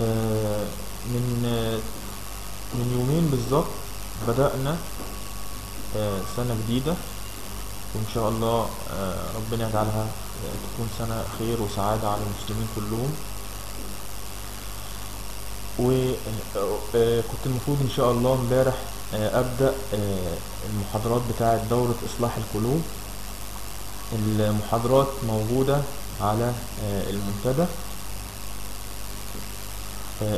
آه، من آه، من يومين بالظبط بدأنا آه، سنة جديدة. وإن شاء الله ربنا يجعلها تكون سنة خير وسعادة على المسلمين كلهم. وكنت المفروض إن شاء الله إمبارح أبدأ المحاضرات بتاعة دورة إصلاح القلوب. المحاضرات موجودة على المنتدى.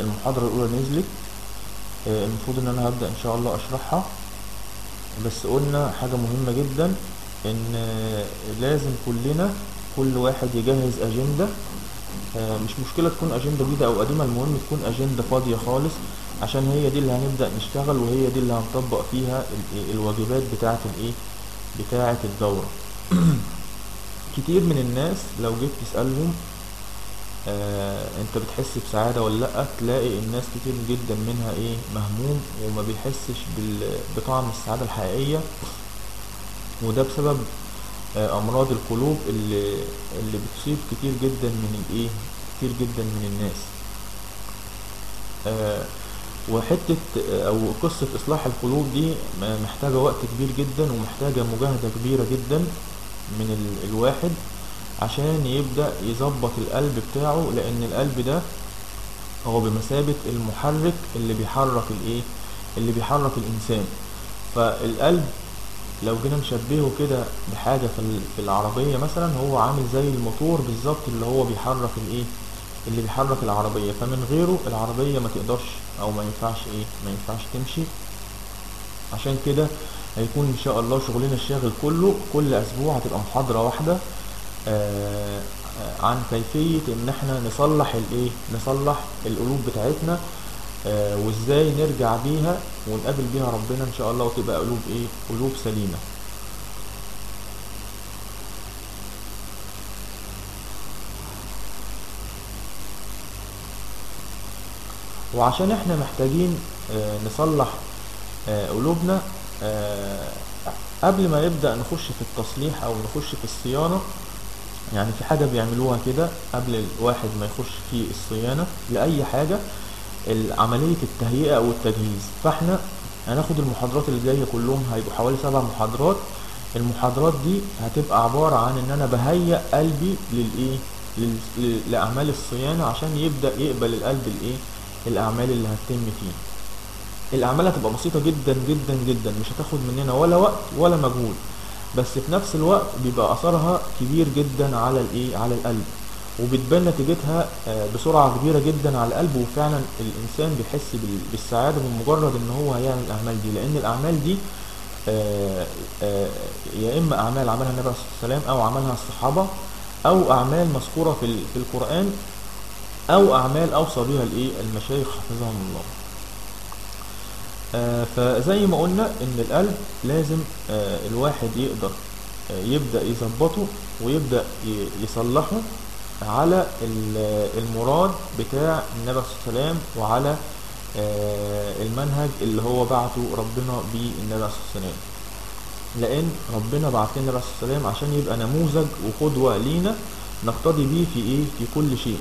المحاضرة الأولى نزلت. آه، المفروض إن أنا هبدأ إن شاء الله أشرحها. بس قلنا حاجة مهمة جدا إن آه، لازم كلنا كل واحد يجهز أجندة. آه، مش مشكلة تكون أجندة جديدة أو قديمة المهم تكون أجندة فاضية خالص عشان هي دي اللي هنبدأ نشتغل وهي دي اللي هنطبق فيها ال- الواجبات بتاعة الإيه بتاعة الدورة. كتير من الناس لو جيت تسألهم آه انت بتحس بسعادة ولا لأ؟ تلاقي الناس كتير جدا منها إيه مهموم وما بيحسش بطعم السعادة الحقيقية. وده بسبب آه أمراض القلوب اللي اللي بتصيب كتير جدا من الإيه كتير جدا من الناس. آه وحتة آه، أو قصة إصلاح القلوب دي محتاجة وقت كبير جدا ومحتاجة مجاهدة كبيرة جدا من ال- الواحد. عشان يبدأ يظبط القلب بتاعه لأن القلب ده هو بمثابة المحرك اللي بيحرك الإيه؟ اللي بيحرك الإنسان. فالقلب لو جينا نشبهه كده بحاجة في ال- في العربية مثلا هو عامل زي الموتور بالظبط اللي هو بيحرك الإيه؟ اللي بيحرك العربية. فمن غيره العربية ما تقدرش أو ما ينفعش إيه؟ ما ينفعش تمشي. عشان كده هيكون إن شاء الله شغلنا الشاغل كله كل أسبوع هتبقى محاضرة واحدة. عن كيفية إن إحنا نصلح الإيه؟ نصلح القلوب بتاعتنا آه، وإزاي نرجع بيها ونقابل بيها ربنا إن شاء الله وتبقى قلوب إيه؟ قلوب سليمة. وعشان إحنا محتاجين آه، نصلح آه، قلوبنا آه، قبل ما نبدأ نخش في التصليح أو نخش في الصيانة يعني في حاجة بيعملوها كده قبل الواحد ما يخش في الصيانة لأي حاجة عملية التهيئة أو التجهيز. فإحنا هناخد المحاضرات اللي جاية كلهم هيبقوا حوالي سبع محاضرات. المحاضرات دي هتبقى عبارة عن إن أنا بهيئ قلبي للإيه؟ لل- ل- لأعمال الصيانة عشان يبدأ يقبل القلب الإيه؟ الأعمال اللي هتتم فيه. الأعمال هتبقى بسيطة جدا جدا جدا. مش هتاخد مننا ولا وقت ولا مجهود. بس في نفس الوقت بيبقى أثرها كبير جدا على الإيه؟ على القلب. وبتبان نتيجتها آه، بسرعة كبيرة جدا على القلب وفعلا الإنسان بيحس بال- بالسعادة بمجرد إن هو هيعمل الأعمال دي. لأن الأعمال دي آه، آه، يا إما أعمال عملها النبي عليه الصلاة والسلام أو عملها الصحابة أو أعمال مذكورة في ال- في القرآن أو أعمال أوصى بها الإيه؟ المشايخ حفظهم الله. فزي ما قلنا إن القلب لازم آه، الواحد يقدر آه، يبدأ يظبطه ويبدأ ي- يصلحه على ال- المراد بتاع النبي صلى الله عليه وسلم وعلى آه، المنهج اللي هو بعته ربنا بيه النبي صلى الله عليه وسلم. لأن ربنا بعت لنا النبي صلى الله عليه وسلم عشان يبقى نموذج وقدوة لينا نقتدي بيه في إيه؟ في كل شيء.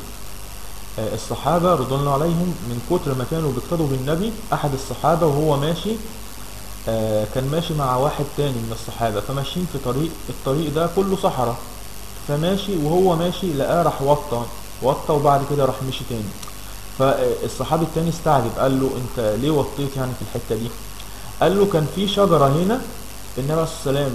آه، الصحابة رضوان الله عليهم من كتر ما كانوا بيقتدوا بالنبي أحد الصحابة وهو ماشي آه، كان ماشي مع واحد تاني من الصحابة فماشيين في طريق الطريق ده كله صحراء. فماشي وهو ماشي لقاه راح وطى وطى وبعد كده راح مشي تاني. فالصحابي التاني استعجب قال له أنت ليه وطيت يعني في الحتة دي؟ قال له كان في شجرة هنا النبي عليه الصلاة والسلام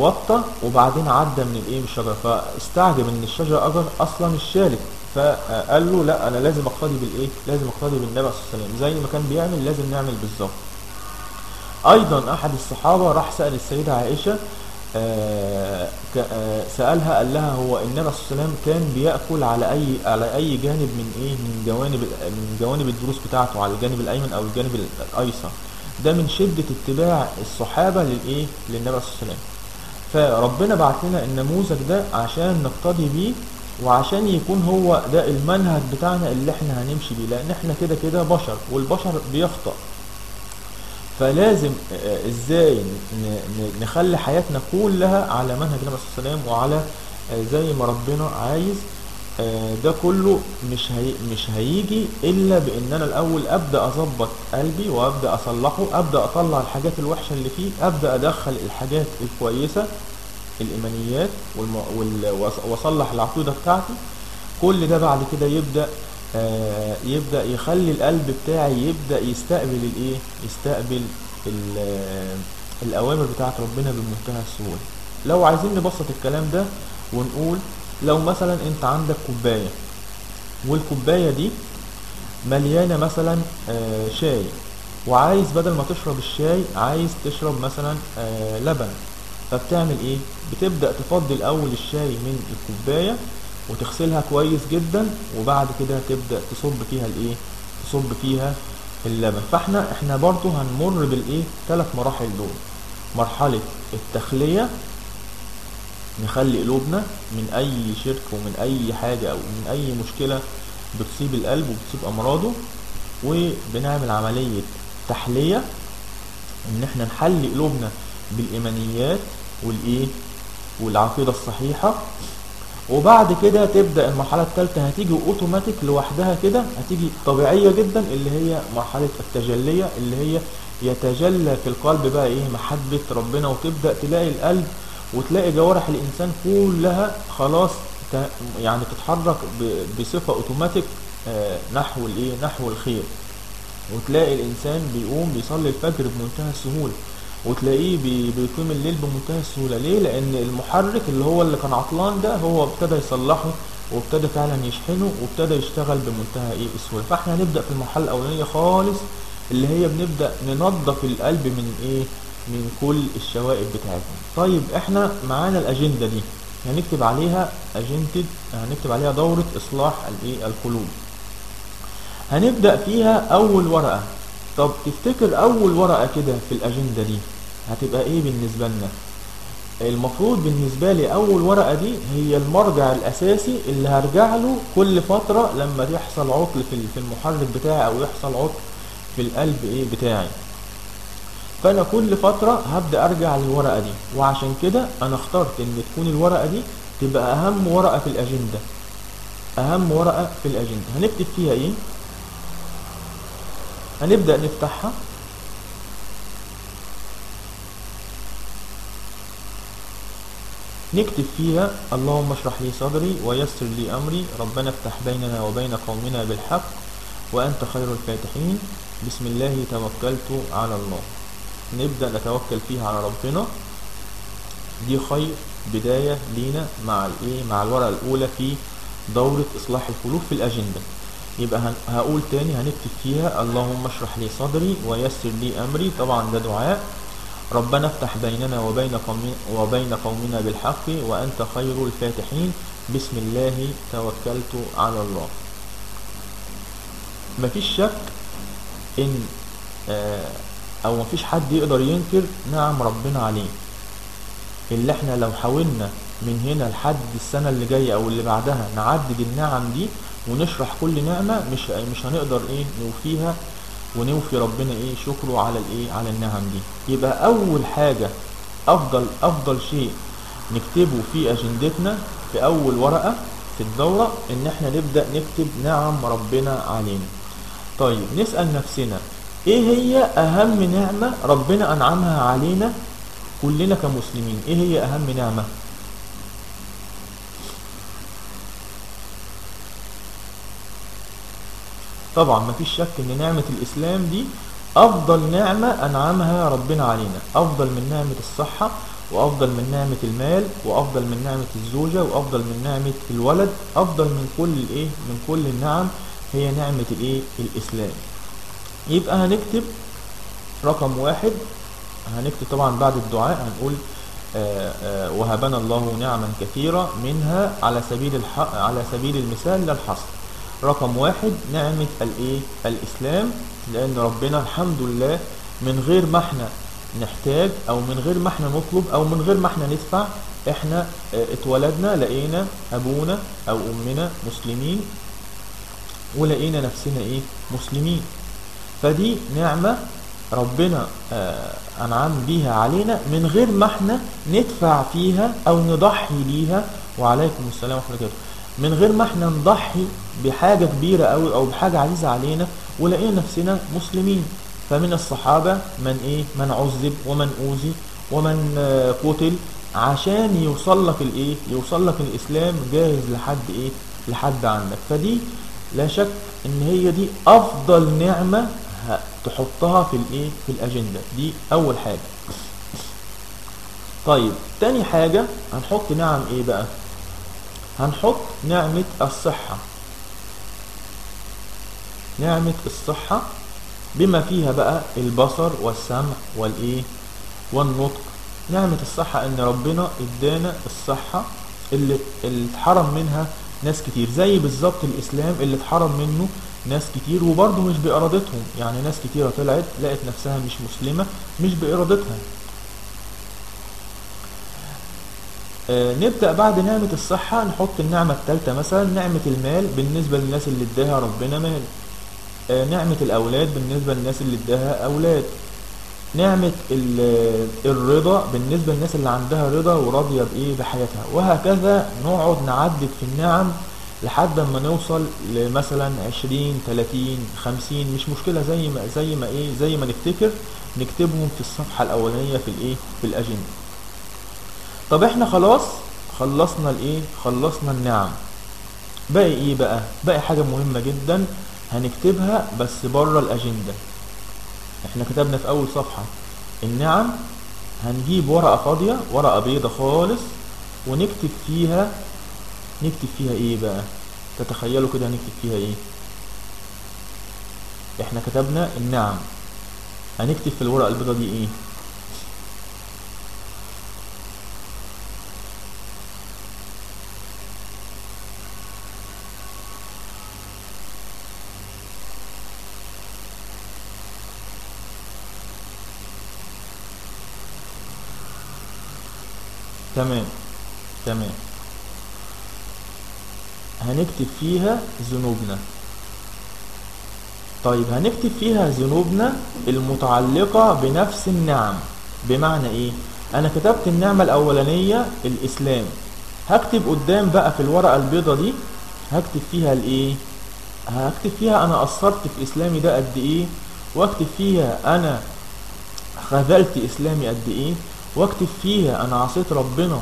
وطى وبعدين عدى من الإيه من الشجرة. فاستعجب إن الشجرة أجر أصلا الشالك. فقال له لا أنا لازم أقتدي بالإيه؟ لازم أقتدي بالنبي عليه الصلاة والسلام زي ما كان بيعمل لازم نعمل بالظبط. أيضا أحد الصحابة راح سأل السيدة عائشة آه، آه، سألها قال لها هو النبي عليه الصلاة والسلام كان بيأكل على أي على أي جانب من إيه؟ من جوانب من جوانب الدروس بتاعته على الجانب الأيمن أو الجانب الأيسر. ده من شدة اتباع الصحابة للإيه؟ للنبي عليه الصلاة والسلام فربنا بعت لنا النموذج ده عشان نقتدي بيه وعشان يكون هو ده المنهج بتاعنا اللي إحنا هنمشي بيه لأن إحنا كده كده بشر والبشر بيخطأ. فلازم آه، إزاي ن- ن- نخلي حياتنا كلها على منهج النبي صلى الله عليه وسلم وعلى آه، زي ما ربنا عايز آه، ده كله مش هي مش هيجي إلا بإن أنا الأول أبدأ أظبط قلبي وأبدأ أصلحه أبدأ أطلع الحاجات الوحشة اللي فيه أبدأ أدخل الحاجات الكويسة الإيمانيات واصلح العقيدة بتاعتي. كل ده بعد كده يبدأ آه، يبدأ يخلي القلب بتاعي يبدأ يستقبل الإيه؟ يستقبل آه، الأوامر بتاعت ربنا بمنتهى السهولة. لو عايزين نبسط الكلام ده ونقول لو مثلا أنت عندك كوباية والكوباية دي مليانة مثلا آه، شاي وعايز بدل ما تشرب الشاي عايز تشرب مثلا آه، لبن. فبتعمل إيه؟ بتبدأ تفضي الأول الشاي من الكوباية وتغسلها كويس جدا وبعد كده تبدأ تصب فيها الإيه؟ تصب فيها اللبن. فإحنا إحنا برضو هنمر بالإيه؟ ثلاث مراحل دول. مرحلة التخلية نخلي قلوبنا من أي شرك ومن أي حاجة أو من أي مشكلة بتصيب القلب وبتصيب أمراضه وبنعمل عملية تحلية إن إحنا نحلي قلوبنا بالإيمانيات والإيه؟ والعقيدة الصحيحة. وبعد كده تبدأ المرحلة الثالثة هتيجي اوتوماتيك لوحدها كده هتيجي طبيعية جدا اللي هي مرحلة التجلية اللي هي يتجلى في القلب بقى إيه؟ محبة ربنا. وتبدأ تلاقي القلب وتلاقي جوارح الإنسان كلها خلاص يعني تتحرك بصفة اوتوماتيك آه، نحو الإيه؟ نحو الخير. وتلاقي الإنسان بيقوم بيصلي الفجر بمنتهى السهولة. وتلاقيه بي- بيقيم الليل بمنتهى السهولة. ليه؟ لأن المحرك اللي هو اللي كان عطلان ده هو ابتدى يصلحه وابتدى فعلا يشحنه وابتدى يشتغل بمنتهى إيه؟ السهولة. فإحنا هنبدأ في المرحلة الأولانية خالص اللي هي بنبدأ ننظف القلب من إيه؟ من كل الشوائب بتاعتنا. طيب إحنا معانا الأجندة دي. هنكتب عليها أجندة هنكتب عليها دورة إصلاح الإيه؟ القلوب. هنبدأ فيها أول ورقة. طب تفتكر أول ورقة كده في الأجندة دي هتبقى إيه بالنسبة لنا؟ المفروض بالنسبة لي أول ورقة دي هي المرجع الأساسي اللي هرجع له كل فترة لما يحصل عطل في المحرك بتاعي أو يحصل عطل في القلب إيه بتاعي. فأنا كل فترة هبدأ أرجع للورقة دي وعشان كده أنا اخترت إن تكون الورقة دي تبقى أهم ورقة في الأجندة. أهم ورقة في الأجندة هنكتب فيها إيه؟ هنبدأ نفتحها. نكتب فيها اللهم اشرح لي صدري ويسر لي أمري ربنا افتح بيننا وبين قومنا بالحق وأنت خير الفاتحين. بسم الله توكلت على الله. نبدأ نتوكل فيها على ربنا. دي خير بداية لينا مع الإيه؟ مع الورقة الأولى في دورة إصلاح القلوب في الأجندة. يبقى هقول تاني هنكتب فيها اللهم اشرح لي صدري ويسر لي أمري. طبعا ده دعاء. ربنا افتح بيننا وبين قومنا, وبين قومنا بالحق وأنت خير الفاتحين. بسم الله توكلت على الله. مفيش شك إن آه، أو مفيش حد يقدر ينكر نعم ربنا عليه اللي إحنا لو حاولنا من هنا لحد السنة اللي جاية أو اللي بعدها نعدد النعم دي ونشرح كل نعمة مش مش هنقدر إيه نوفيها ونوفي ربنا إيه شكره على الإيه على النعم دي. يبقى أول حاجة أفضل أفضل شيء نكتبه في أجندتنا في أول ورقة في الدورة إن إحنا نبدأ نكتب نعم ربنا علينا. طيب نسأل نفسنا إيه هي أهم نعمة ربنا أنعمها علينا كلنا كمسلمين؟ إيه هي أهم نعمة؟ طبعا مفيش شك إن نعمة الإسلام دي أفضل نعمة أنعمها ربنا علينا. أفضل من نعمة الصحة وأفضل من نعمة المال وأفضل من نعمة الزوجة وأفضل من نعمة الولد. أفضل من كل الايه من كل النعم هي نعمة الإيه؟ الإسلام. يبقى هنكتب رقم واحد. هنكتب طبعا بعد الدعاء هنقول آه، آه، وهبنا الله نعما كثيرة منها على سبيل الح... على سبيل المثال لا الحصر رقم واحد نعمة الإيه؟ الإسلام لأن ربنا الحمد لله من غير ما إحنا نحتاج أو من غير ما إحنا نطلب أو من غير ما إحنا ندفع إحنا آه، اتولدنا لقينا أبونا أو أمنا مسلمين ولقينا نفسنا إيه؟ مسلمين. فدي نعمة ربنا آه، أنعم بيها علينا من غير ما إحنا ندفع فيها أو نضحي ليها وعليكم السلام ورحمة الله من غير ما إحنا نضحي بحاجة كبيرة أوي أو بحاجة عزيزة علينا ولقينا نفسنا مسلمين. فمن الصحابة من إيه؟ من عذب ومن أوذي ومن آه، قتل عشان يوصل لك الإيه؟ يوصل لك الإسلام جاهز لحد إيه؟ لحد عندك. فدي لا شك إن هي دي أفضل نعمة تحطها في الإيه؟ في الأجندة. دي أول حاجة. طيب تاني حاجة هنحط نعم إيه بقى؟ هنحط نعمة الصحة. نعمة الصحة بما فيها بقى البصر والسمع والإيه؟ والنطق. نعمة الصحة إن ربنا إدانا الصحة اللي, اللي اتحرم منها ناس كتير زي بالظبط الإسلام اللي اتحرم منه ناس كتير وبرضه مش بإرادتهم. يعني ناس كتيرة طلعت لقت نفسها مش مسلمة مش بإرادتها آه، نبدأ بعد نعمة الصحة نحط النعمة الثالثة مثلا نعمة المال بالنسبة للناس اللي اداها ربنا مال. آه، نعمة الأولاد بالنسبة للناس اللي اداها أولاد. نعمة ال- الرضا بالنسبة للناس اللي عندها رضا وراضية بإيه؟ بحياتها. وهكذا نقعد نعدد في النعم لحد ما نوصل لمثلا 20 30 50 مش مشكلة زي ما زي ما إيه؟ زي ما نفتكر نكتبهم في الصفحة الأولانية في الإيه؟ في الأجندة. طب إحنا خلاص خلصنا الإيه؟ خلصنا النعم. باقي إيه بقى؟ باقي حاجة مهمة جدا هنكتبها بس بره الأجندة. إحنا كتبنا في أول صفحة النعم هنجيب ورقة فاضية ورقة بيضة خالص ونكتب فيها نكتب فيها إيه بقى؟ تتخيلوا كده هنكتب فيها إيه؟ إحنا كتبنا النعم. هنكتب في الورقة البيضة دي إيه؟ تمام. تمام. هنكتب فيها ذنوبنا. طيب هنكتب فيها ذنوبنا المتعلقة بنفس النعم. بمعنى إيه؟ أنا كتبت النعمة الأولانية الإسلام. هكتب قدام بقى في الورقة البيضة دي هكتب فيها الإيه؟ هكتب فيها أنا قصرت في إسلامي ده قد إيه؟ وأكتب فيها أنا خذلت إسلامي قد إيه؟ واكتب فيها أنا عصيت ربنا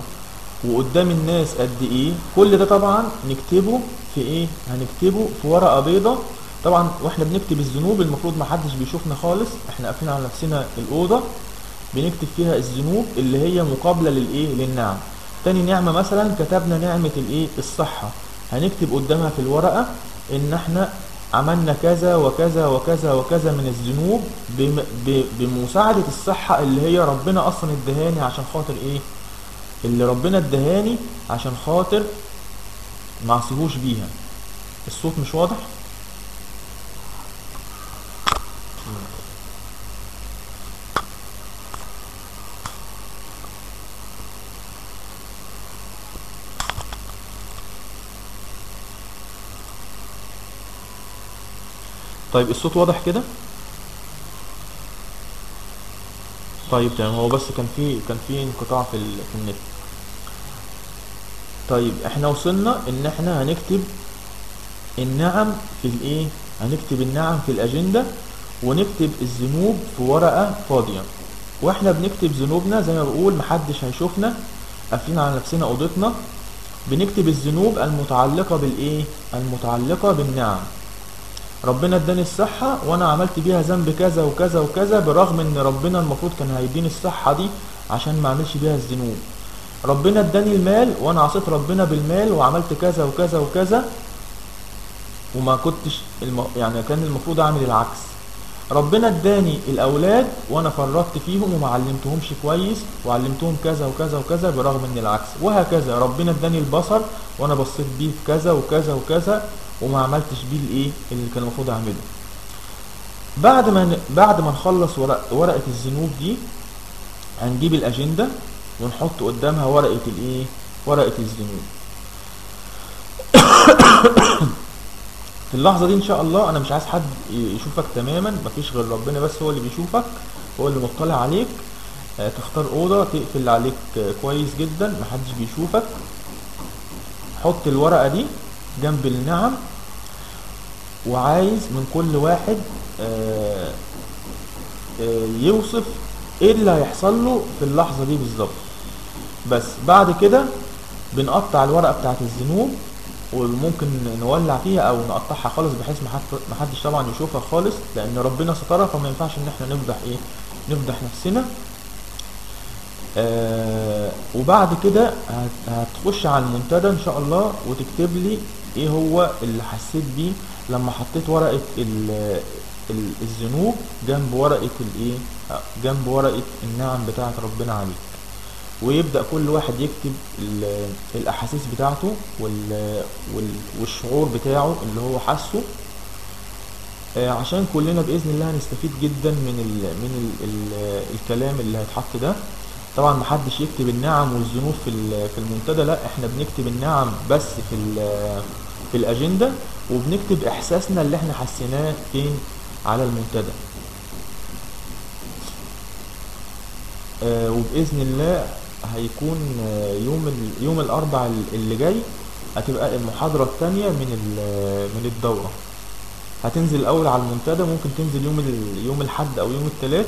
وقدام الناس قد إيه. كل ده طبعا نكتبه في إيه؟ هنكتبه في ورقة بيضة. طبعا وإحنا بنكتب الذنوب المفروض ما حدش بيشوفنا خالص. إحنا قافلين على نفسنا الأوضة. بنكتب فيها الذنوب اللي هي مقابلة للإيه؟ للنعم. تاني نعمة مثلا كتبنا نعمة الإيه؟ الصحة. هنكتب قدامها في الورقة إن إحنا عملنا كذا وكذا وكذا وكذا من الذنوب بمساعدة الصحة اللي هي ربنا أصلا ادهاني عشان خاطر إيه؟ اللي ربنا ادهاني عشان خاطر معصيهوش بيها. الصوت مش واضح؟ طيب الصوت واضح كده؟ طيب تمام. هو بس كان في كان في انقطاع في ال... في النت. طيب إحنا وصلنا ان إحنا هنكتب النعم في الايه؟ هنكتب النعم في الأجندة ونكتب الذنوب في ورقة فاضية. وإحنا بنكتب ذنوبنا زي ما بقول محدش هيشوفنا قافلين على نفسنا أوضتنا. بنكتب الذنوب المتعلقة بالإيه؟ المتعلقة بالنعم. ربنا اداني الصحة وأنا عملت بيها ذنب كذا وكذا وكذا برغم ان ربنا المفروض كان هيديني الصحة دي عشان ما اعملش بيها الذنوب. ربنا اداني المال وأنا عصيت ربنا بالمال وعملت كذا وكذا وكذا وما كنتش الم... يعني كان المفروض اعمل العكس. ربنا اداني الاولاد وأنا فرطت فيهم وما علمتهمش كويس وعلمتهم كذا وكذا وكذا برغم ان العكس. وهكذا ربنا اداني البصر وأنا بصيت بيه في كذا وكذا وكذا وما عملتش بيه الايه اللي كان المفروض اعمله. بعد ما. بعد ما نخلص ورق... ورقة الذنوب دي هنجيب الأجندة ونحط قدامها ورقة الايه؟ ورقة الذنوب. في اللحظة دي إن شاء الله أنا مش عايز حد يشوفك تماما مفيش غير ربنا بس هو اللي بيشوفك هو اللي مطلع عليك. آه، تختار أوضة تقفل عليك آه، كويس جدا محدش بيشوفك. حط الورقة دي جنب النعم وعايز من كل واحد آه، آه، يوصف إيه اللي هيحصل له في اللحظة دي بالظبط. بس بعد كده بنقطع الورقة بتاعت الذنوب وممكن نولع فيها أو نقطعها خالص بحيث محد- محدش طبعا يشوفها خالص لأن ربنا سترها فما ينفعش إن إحنا نفضح إيه نفضح نفسنا. آه وبعد كده هت- هتخش على المنتدى إن شاء الله وتكتب لي إيه هو اللي حسيت بيه لما حطيت ال- الذنوب جنب ورقة الايه جنب ورقة النعم بتاعت ربنا عليك. ويبدأ كل واحد يكتب ال- الأحاسيس بتاعته وال- وال- والشعور بتاعه اللي هو حاسه. آه، عشان كلنا بإذن الله هنستفيد جدا من ال من ال ال الكلام اللي هيتحط ده. طبعا محدش يكتب النعم والذنوب في في المنتدى لا إحنا بنكتب النعم بس في في الأجندة وبنكتب إحساسنا اللي إحنا حسيناه فين على المنتدى. آه، وبإذن الله هيكون آه، يوم يوم الأربع اللي جاي هتبقى المحاضرة التانية من من الدورة. هتنزل الأول على المنتدى ممكن تنزل يوم يوم الحد أو يوم التلات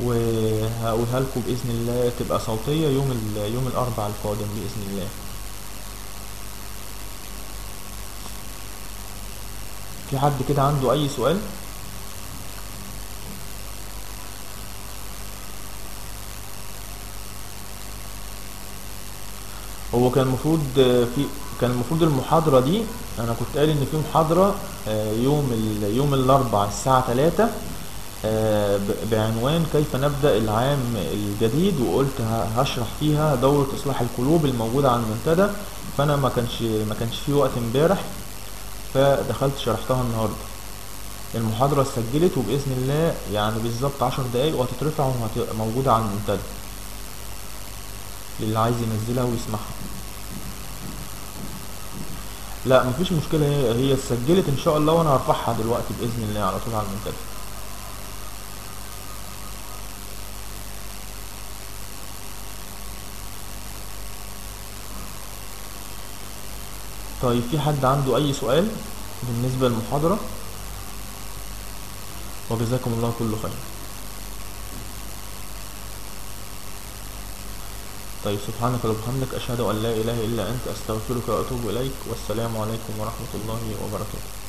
وهقولها لكم بإذن الله تبقى صوتية يوم يوم الأربع القادم بإذن الله. في حد كده عنده أي سؤال؟ هو كان المفروض آه، في كان المفروض المحاضرة دي أنا كنت قايل إن في محاضرة آه، يوم ال... يوم الأربع الساعة 3 بعنوان كيف نبدأ العام الجديد وقلت هشرح فيها دورة إصلاح القلوب الموجودة على المنتدى فأنا ما كانش ما كانش في وقت امبارح فدخلت شرحتها النهاردة. المحاضرة اتسجلت وبإذن الله يعني بالظبط عشر دقايق وهتترفع وهتبقى موجودة على المنتدى للي عايز ينزلها ويسمعها. لا مفيش مشكلة هي اتسجلت إن شاء الله وأنا هرفعها دلوقتي بإذن الله على طول على المنتدى طيب في حد عنده أي سؤال بالنسبة للمحاضرة؟ وجزاكم الله كل خير. طيب سبحانك وبحمدك أشهد أن لا إله إلا أنت أستغفرك وأتوب إليك والسلام عليكم ورحمة الله وبركاته.